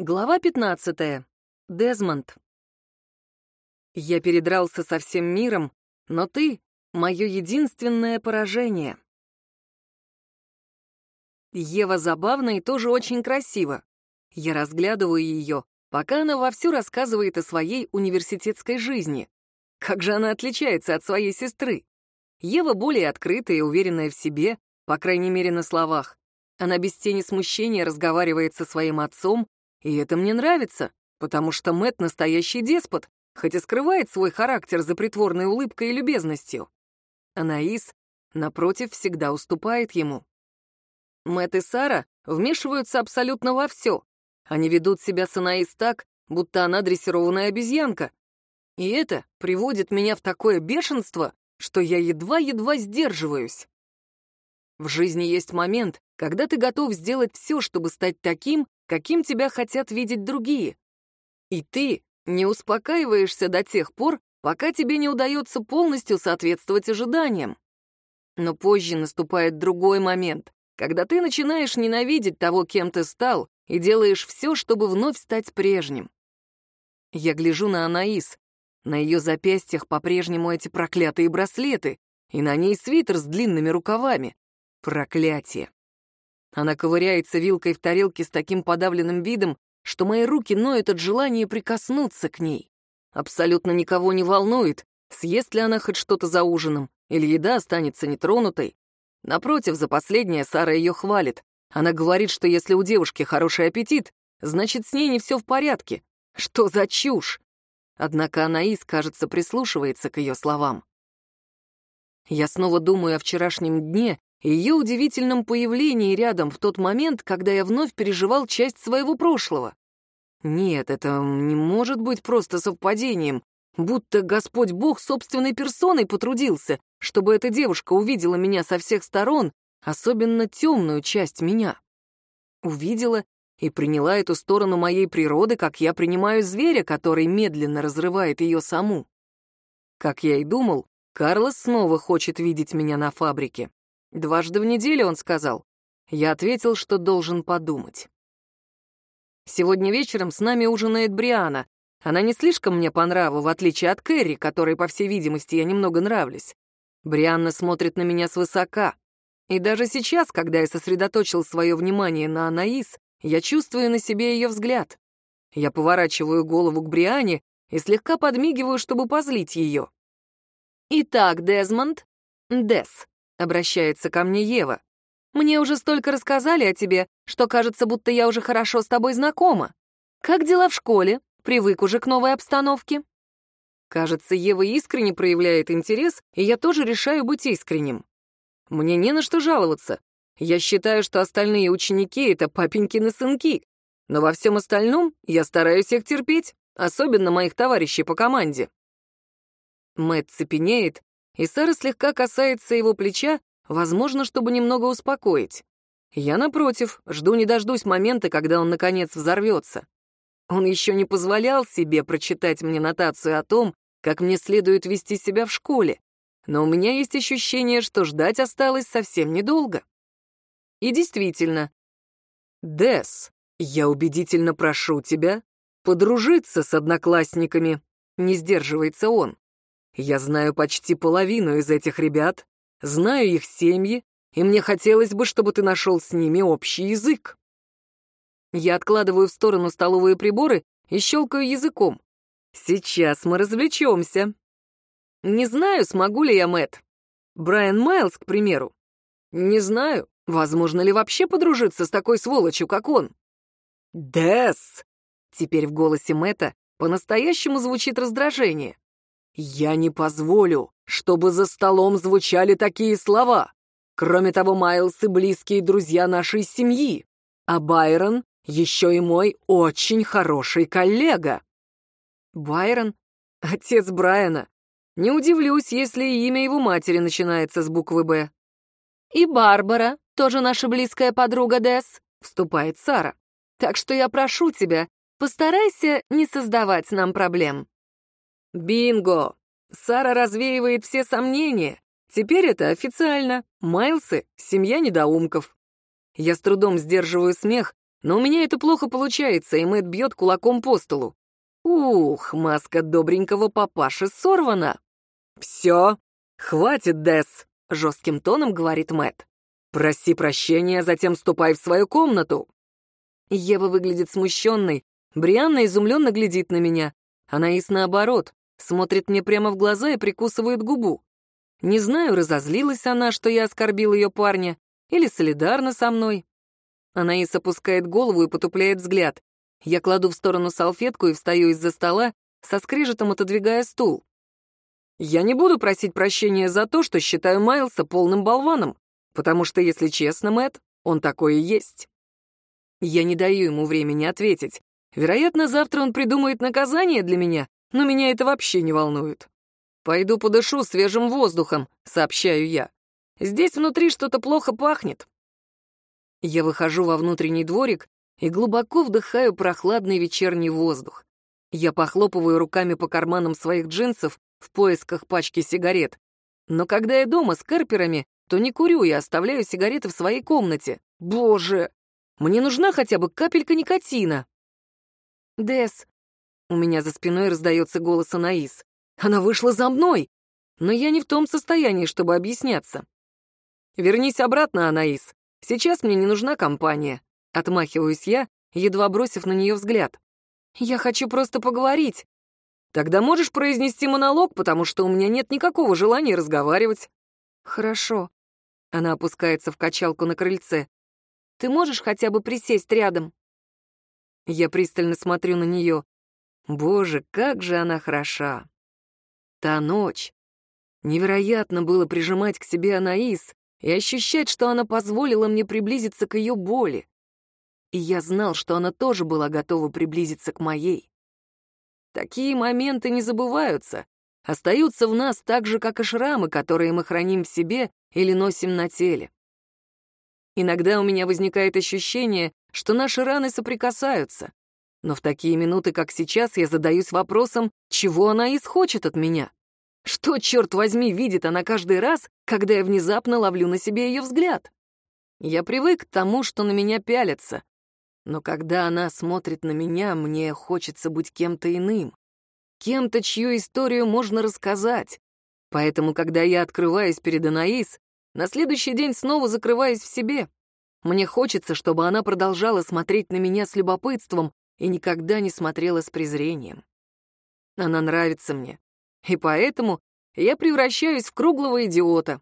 Глава 15. Дезмонд. Я передрался со всем миром, но ты — мое единственное поражение. Ева забавна и тоже очень красива. Я разглядываю ее, пока она вовсю рассказывает о своей университетской жизни. Как же она отличается от своей сестры? Ева более открытая и уверенная в себе, по крайней мере на словах. Она без тени смущения разговаривает со своим отцом, и это мне нравится, потому что Мэт настоящий деспот, хоть и скрывает свой характер за притворной улыбкой и любезностью. Анаис, напротив, всегда уступает ему. Мэт и Сара вмешиваются абсолютно во все. Они ведут себя с Анаис так, будто она дрессированная обезьянка. И это приводит меня в такое бешенство, что я едва-едва сдерживаюсь. В жизни есть момент, когда ты готов сделать все, чтобы стать таким, каким тебя хотят видеть другие. И ты не успокаиваешься до тех пор, пока тебе не удается полностью соответствовать ожиданиям. Но позже наступает другой момент, когда ты начинаешь ненавидеть того, кем ты стал, и делаешь все, чтобы вновь стать прежним. Я гляжу на Анаис. На ее запястьях по-прежнему эти проклятые браслеты, и на ней свитер с длинными рукавами. Проклятие. Она ковыряется вилкой в тарелке с таким подавленным видом, что мои руки ноют от желания прикоснуться к ней. Абсолютно никого не волнует, съест ли она хоть что-то за ужином, или еда останется нетронутой. Напротив, за последнее Сара ее хвалит. Она говорит, что если у девушки хороший аппетит, значит, с ней не все в порядке. Что за чушь? Однако Анаис, кажется, прислушивается к ее словам. Я снова думаю о вчерашнем дне и ее удивительном появлении рядом в тот момент, когда я вновь переживал часть своего прошлого. Нет, это не может быть просто совпадением, будто Господь Бог собственной персоной потрудился, чтобы эта девушка увидела меня со всех сторон, особенно темную часть меня. Увидела и приняла эту сторону моей природы, как я принимаю зверя, который медленно разрывает ее саму. Как я и думал, Карлос снова хочет видеть меня на фабрике. Дважды в неделю, он сказал. Я ответил, что должен подумать. Сегодня вечером с нами ужинает Бриана. Она не слишком мне по нраву, в отличие от Кэрри, которой, по всей видимости, я немного нравлюсь. Брианна смотрит на меня свысока. И даже сейчас, когда я сосредоточил свое внимание на Анаис, я чувствую на себе ее взгляд. Я поворачиваю голову к Бриане и слегка подмигиваю, чтобы позлить ее. «Итак, Дезмонд, Дес, Обращается ко мне Ева. «Мне уже столько рассказали о тебе, что кажется, будто я уже хорошо с тобой знакома. Как дела в школе? Привык уже к новой обстановке?» Кажется, Ева искренне проявляет интерес, и я тоже решаю быть искренним. Мне не на что жаловаться. Я считаю, что остальные ученики — это папенькины сынки. Но во всем остальном я стараюсь их терпеть, особенно моих товарищей по команде. Мэтт цепенеет, и Сара слегка касается его плеча, возможно, чтобы немного успокоить. Я, напротив, жду не дождусь момента, когда он, наконец, взорвется. Он еще не позволял себе прочитать мне нотацию о том, как мне следует вести себя в школе, но у меня есть ощущение, что ждать осталось совсем недолго. И действительно, Дес, я убедительно прошу тебя подружиться с одноклассниками, не сдерживается он. Я знаю почти половину из этих ребят, знаю их семьи, и мне хотелось бы, чтобы ты нашел с ними общий язык. Я откладываю в сторону столовые приборы и щелкаю языком. Сейчас мы развлечемся. Не знаю, смогу ли я, Мэт. Брайан Майлз, к примеру. Не знаю, возможно ли вообще подружиться с такой сволочью, как он. Дес! Теперь в голосе Мэтта по-настоящему звучит раздражение. «Я не позволю, чтобы за столом звучали такие слова. Кроме того, Майлз и близкие друзья нашей семьи, а Байрон еще и мой очень хороший коллега». «Байрон? Отец Брайана. Не удивлюсь, если имя его матери начинается с буквы «Б». «И Барбара, тоже наша близкая подруга Десс», — вступает Сара. «Так что я прошу тебя, постарайся не создавать нам проблем». Бинго! Сара развеивает все сомнения. Теперь это официально. Майлсы — семья недоумков. Я с трудом сдерживаю смех, Но у меня это плохо получается, и Мэтт бьет кулаком по столу. Ух, маска добренького папаши сорвана. Все, хватит, Дес, жестким тоном говорит Мэтт. Проси прощения, затем ступай в свою комнату. Ева выглядит смущенной. Брианна изумленно глядит на меня. Анаис наоборот, смотрит мне прямо в глаза и прикусывает губу. Не знаю, разозлилась она, что я оскорбил ее парня, или солидарна со мной. Анаис опускает голову и потупляет взгляд. Я кладу в сторону салфетку и встаю из-за стола, со скрежетом отодвигая стул. Я не буду просить прощения за то, что считаю Майлса полным болваном, потому что, если честно, Мэтт, он такой и есть. Я не даю ему времени ответить. Вероятно, завтра он придумает наказание для меня, но меня это вообще не волнует. «Пойду подышу свежим воздухом», — сообщаю я. «Здесь внутри что-то плохо пахнет». Я выхожу во внутренний дворик и глубоко вдыхаю прохладный вечерний воздух. Я похлопываю руками по карманам своих джинсов в поисках пачки сигарет. Но когда я дома с карперами, то не курю и оставляю сигареты в своей комнате. Боже! Мне нужна хотя бы капелька никотина. Дес. У меня за спиной раздается голос Анаис. Она вышла за мной. Но я не в том состоянии, чтобы объясняться. Вернись обратно, Анаис. Сейчас мне не нужна компания. Отмахиваюсь я, едва бросив на нее взгляд. Я хочу просто поговорить. Тогда можешь произнести монолог, потому что у меня нет никакого желания разговаривать. Хорошо. Она опускается в качалку на крыльце. Ты можешь хотя бы присесть рядом?» Я пристально смотрю на нее. Боже, как же она хороша! Та ночь. Невероятно было прижимать к себе Анаис и ощущать, что она позволила мне приблизиться к ее боли. И я знал, что она тоже была готова приблизиться к моей. Такие моменты не забываются, остаются в нас так же, как и шрамы, которые мы храним в себе или носим на теле. Иногда у меня возникает ощущение, что наши раны соприкасаются. Но в такие минуты, как сейчас, я задаюсь вопросом, чего она исхочет от меня? Что, черт возьми, видит она каждый раз, когда я внезапно ловлю на себе ее взгляд? Я привык к тому, что на меня пялятся. Но когда она смотрит на меня, мне хочется быть кем-то иным. Кем-то, чью историю можно рассказать. Поэтому, когда я открываюсь перед Анаис, на следующий день снова закрываюсь в себе. Мне хочется, чтобы она продолжала смотреть на меня с любопытством и никогда не смотрела с презрением. Она нравится мне, и поэтому я превращаюсь в круглого идиота.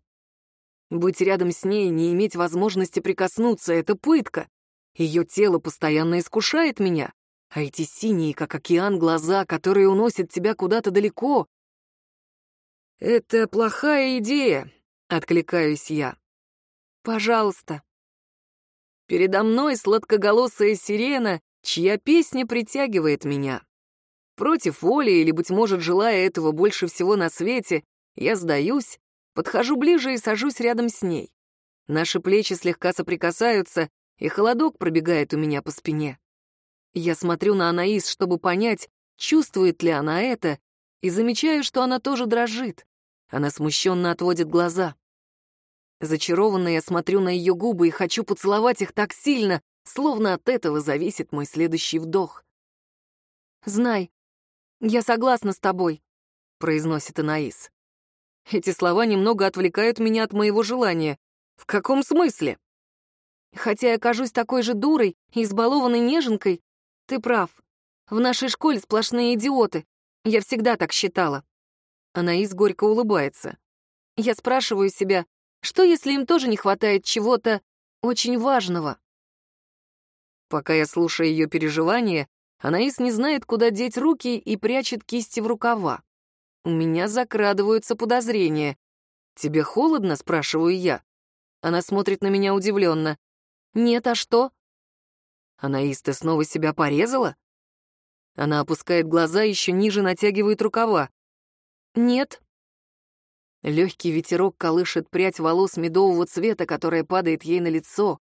Быть рядом с ней, не иметь возможности прикоснуться — это пытка. Ее тело постоянно искушает меня, а эти синие, как океан, глаза, которые уносят тебя куда-то далеко. Это плохая идея, — откликаюсь я. «Пожалуйста». Передо мной сладкоголосая сирена, чья песня притягивает меня. Против воли или, быть может, желая этого больше всего на свете, я сдаюсь, подхожу ближе и сажусь рядом с ней. Наши плечи слегка соприкасаются, и холодок пробегает у меня по спине. Я смотрю на Анаис, чтобы понять, чувствует ли она это, и замечаю, что она тоже дрожит. Она смущенно отводит глаза. Зачарованно я смотрю на ее губы и хочу поцеловать их так сильно, словно от этого зависит мой следующий вдох. «Знай, я согласна с тобой», — произносит Анаис. Эти слова немного отвлекают меня от моего желания. В каком смысле? Хотя я кажусь такой же дурой и избалованной неженкой, ты прав. В нашей школе сплошные идиоты. Я всегда так считала. Анаис горько улыбается. Я спрашиваю себя, что, если им тоже не хватает чего-то очень важного? Пока я слушаю ее переживания, Анаис не знает, куда деть руки и прячет кисти в рукава. У меня закрадываются подозрения. «Тебе холодно?» — спрашиваю я. Она смотрит на меня удивленно. «Нет, а что?» «Анаис, ты снова себя порезала?» Она опускает глаза, еще ниже натягивает рукава. «Нет». Легкий ветерок колышет прядь волос медового цвета, которая падает ей на лицо.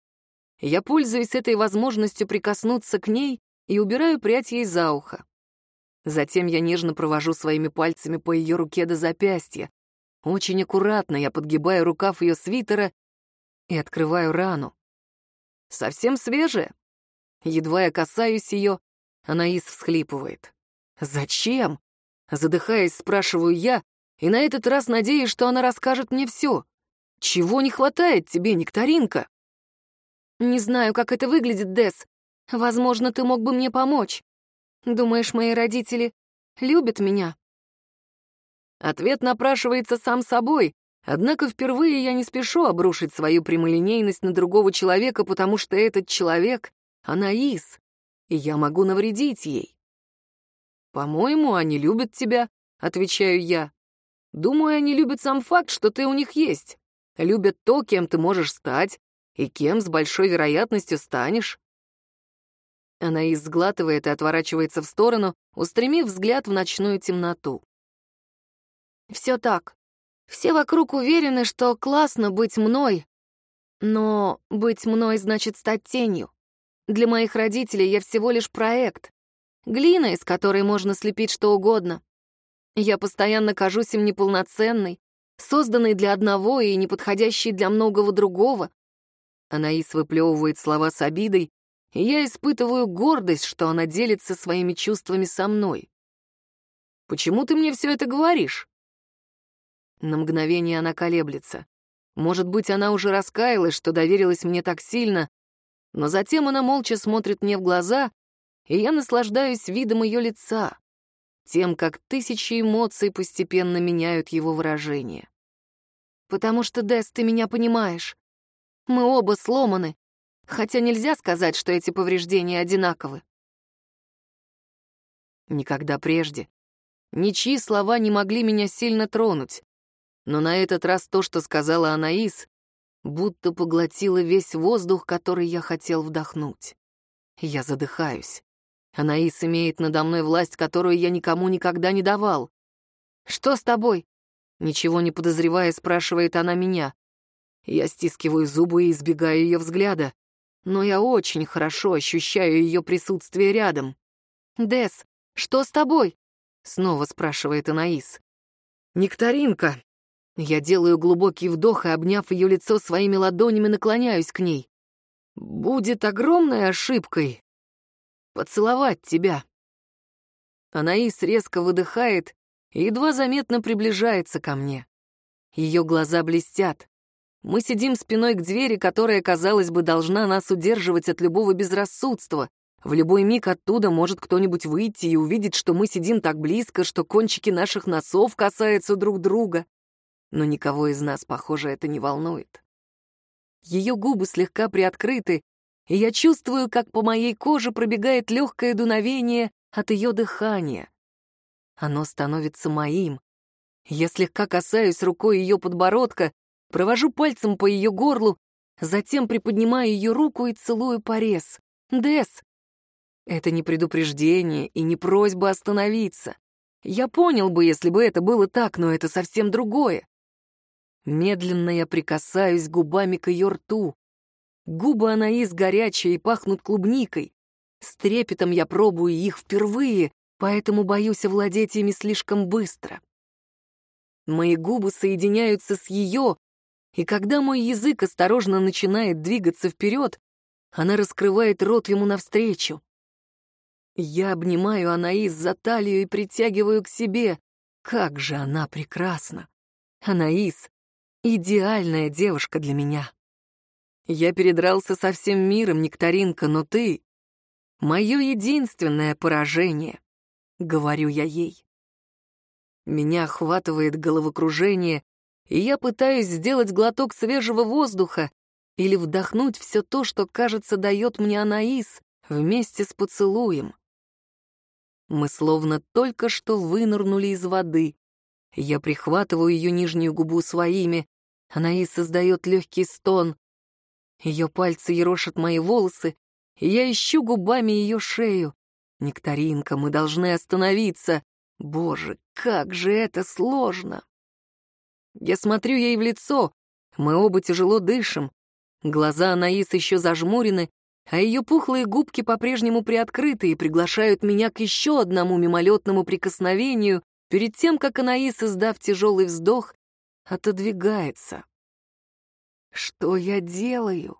Я пользуюсь этой возможностью прикоснуться к ней и убираю прядь ей за ухо. Затем я нежно провожу своими пальцами по ее руке до запястья. Очень аккуратно я подгибаю рукав ее свитера и открываю рану. Совсем свежая. Едва я касаюсь ее, Анаис всхлипывает. «Зачем?» Задыхаясь, спрашиваю я, и на этот раз надеюсь, что она расскажет мне все. «Чего не хватает тебе, Нектаринка?» «Не знаю, как это выглядит, Дес. Возможно, ты мог бы мне помочь. Думаешь, мои родители любят меня?» Ответ напрашивается сам собой, однако впервые я не спешу обрушить свою прямолинейность на другого человека, потому что этот человек — Анаис, и я могу навредить ей. «По-моему, они любят тебя», — отвечаю я. «Думаю, они любят сам факт, что ты у них есть. Любят то, кем ты можешь стать, и кем с большой вероятностью станешь». Анаис сглатывает и отворачивается в сторону, устремив взгляд в ночную темноту. Все так. Все вокруг уверены, что классно быть мной. Но быть мной значит стать тенью. Для моих родителей я всего лишь проект. Глина, из которой можно слепить что угодно. Я постоянно кажусь им неполноценной, созданной для одного и неподходящей для многого другого. Анаис выплевывает слова с обидой, и я испытываю гордость, что она делится своими чувствами со мной. «Почему ты мне все это говоришь?» На мгновение она колеблется. Может быть, она уже раскаялась, что доверилась мне так сильно, но затем она молча смотрит мне в глаза, и я наслаждаюсь видом ее лица, тем, как тысячи эмоций постепенно меняют его выражение. «Потому что, Дэс, ты меня понимаешь. Мы оба сломаны, хотя нельзя сказать, что эти повреждения одинаковы». Никогда прежде ничьи слова не могли меня сильно тронуть, но на этот раз то, что сказала Анаис, будто поглотило весь воздух, который я хотел вдохнуть. Я задыхаюсь. Анаис имеет надо мной власть, которую я никому никогда не давал. «Что с тобой?» Ничего не подозревая, спрашивает она меня. Я стискиваю зубы и избегаю ее взгляда, но я очень хорошо ощущаю ее присутствие рядом. «Дес, что с тобой?» — снова спрашивает Анаис. «Нектаринка», я делаю глубокий вдох и, обняв ее лицо своими ладонями, наклоняюсь к ней. «Будет огромной ошибкой поцеловать тебя». Анаис резко выдыхает и едва заметно приближается ко мне. Ее глаза блестят. Мы сидим спиной к двери, которая, казалось бы, должна нас удерживать от любого безрассудства. В любой миг оттуда может кто-нибудь выйти и увидеть, что мы сидим так близко, что кончики наших носов касаются друг друга но никого из нас, похоже, это не волнует. Ее губы слегка приоткрыты, и я чувствую, как по моей коже пробегает легкое дуновение от ее дыхания. Оно становится моим. Я слегка касаюсь рукой ее подбородка, провожу пальцем по ее горлу, затем приподнимаю ее руку и целую порез. «Десс!» Это не предупреждение и не просьба остановиться. Я понял бы, если бы это было так, но это совсем другое. Медленно я прикасаюсь губами к ее рту. Губы Анаис горячие и пахнут клубникой. С трепетом я пробую их впервые, поэтому боюсь овладеть ими слишком быстро. Мои губы соединяются с ее, и когда мой язык осторожно начинает двигаться вперед, она раскрывает рот ему навстречу. Я обнимаю Анаис за талию и притягиваю к себе. Как же она прекрасна! Анаис идеальная девушка для меня. Я передрался со всем миром, Нектаринка, но ты — мое единственное поражение, — говорю я ей. Меня охватывает головокружение, и я пытаюсь сделать глоток свежего воздуха или вдохнуть все то, что, кажется, дает мне Анаис вместе с поцелуем. Мы словно только что вынырнули из воды. Я прихватываю ее нижнюю губу своими, Анаис создает легкий стон. Ее пальцы ерошат мои волосы, и я ищу губами ее шею. Нектаринка, мы должны остановиться. Боже, как же это сложно! Я смотрю ей в лицо, мы оба тяжело дышим. Глаза Анаис еще зажмурены, а ее пухлые губки по-прежнему приоткрыты и приглашают меня к еще одному мимолетному прикосновению перед тем, как Анаис, издав тяжелый вздох, отодвигается. Что я делаю?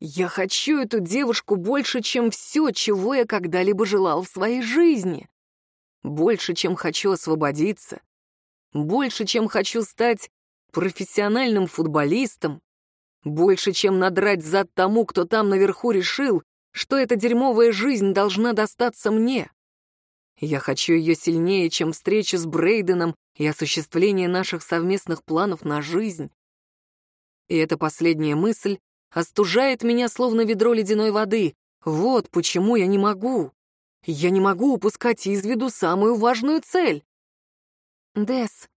Я хочу эту девушку больше, чем все, чего я когда-либо желал в своей жизни. Больше, чем хочу освободиться. Больше, чем хочу стать профессиональным футболистом. Больше, чем надрать зад тому, кто там наверху решил, что эта дерьмовая жизнь должна достаться мне. Я хочу ее сильнее, чем встречу с Брейденом и осуществление наших совместных планов на жизнь. И эта последняя мысль остужает меня, словно ведро ледяной воды. Вот почему я не могу. Я не могу упускать из виду самую важную цель. Дес.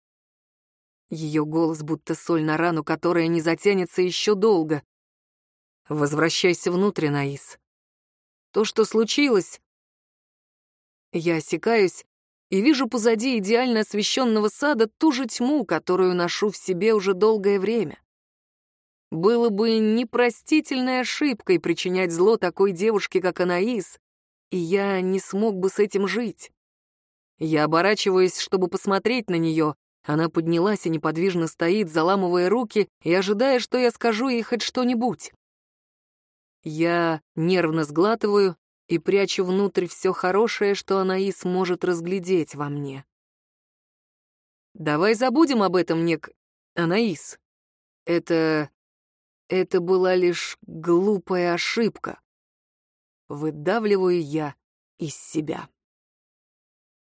Ее голос будто соль на рану, которая не затянется еще долго. Возвращайся внутрь, Наис. То, что случилось... Я осекаюсь и вижу позади идеально освещенного сада ту же тьму, которую ношу в себе уже долгое время. Было бы непростительной ошибкой причинять зло такой девушке, как Анаис, и я не смог бы с этим жить. Я оборачиваюсь, чтобы посмотреть на нее. Она поднялась и неподвижно стоит, заламывая руки и ожидая, что я скажу ей хоть что-нибудь. Я нервно сглатываю и прячу внутрь все хорошее, что Анаис может разглядеть во мне. Давай забудем об этом, Нек... Анаис. Это... это была лишь глупая ошибка. Выдавливаю я из себя.